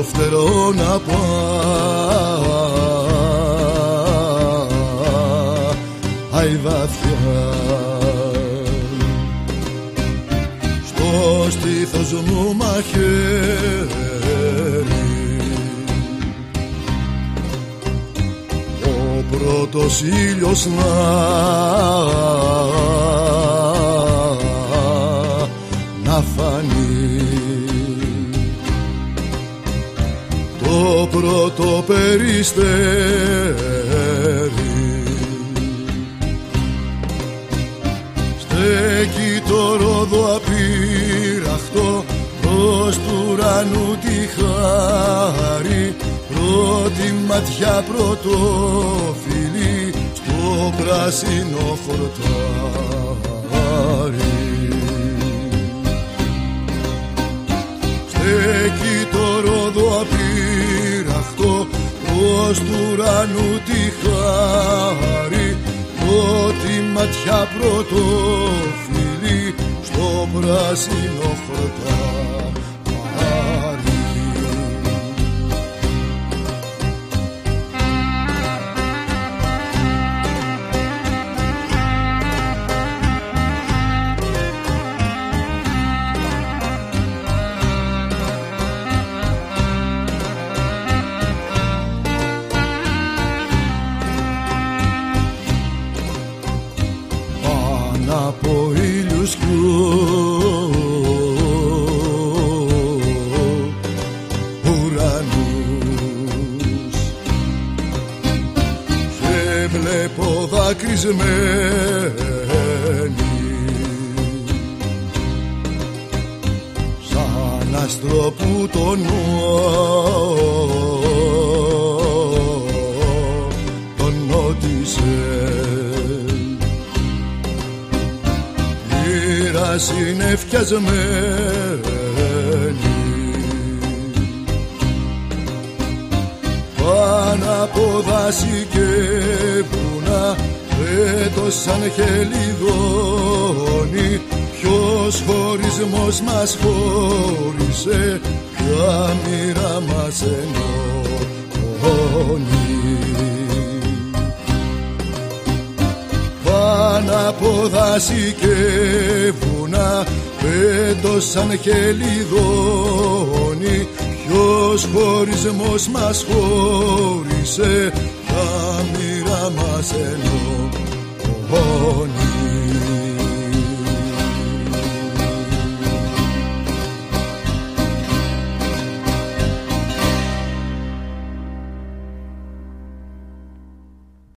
το φτερό να πάει βαθιά. Στο στήθος μου μαχαίρι. Ο πρώτος ήλιος να να πρώτο περιστέρι. Στέκει το ρόδο απείραχτο προς του ουρανού τη χάρη. Πρώτη ματιά πρώτο φιλί στο πράσινο χορτάρι προς του ουρανού τη χάρη πρώτη ματιά πρώτο φιλί στο πράσινο χορτάρι από ήλιους κι ουρανούς. Και βλέπω δακρυσμένη. Σαν άστρο που τον τον νότισε είναι φτιασμένη πάνω από δάση και βουνά έτος σαν χελιδόνι ποιος χωρισμός μας χώρισε ποια μοίρα μας ενώνει από δάση και βουνά πέντος σαν χελιδόνι. Ποιος χωρισμός μας χώρισε τα μοίρα μας ενώνει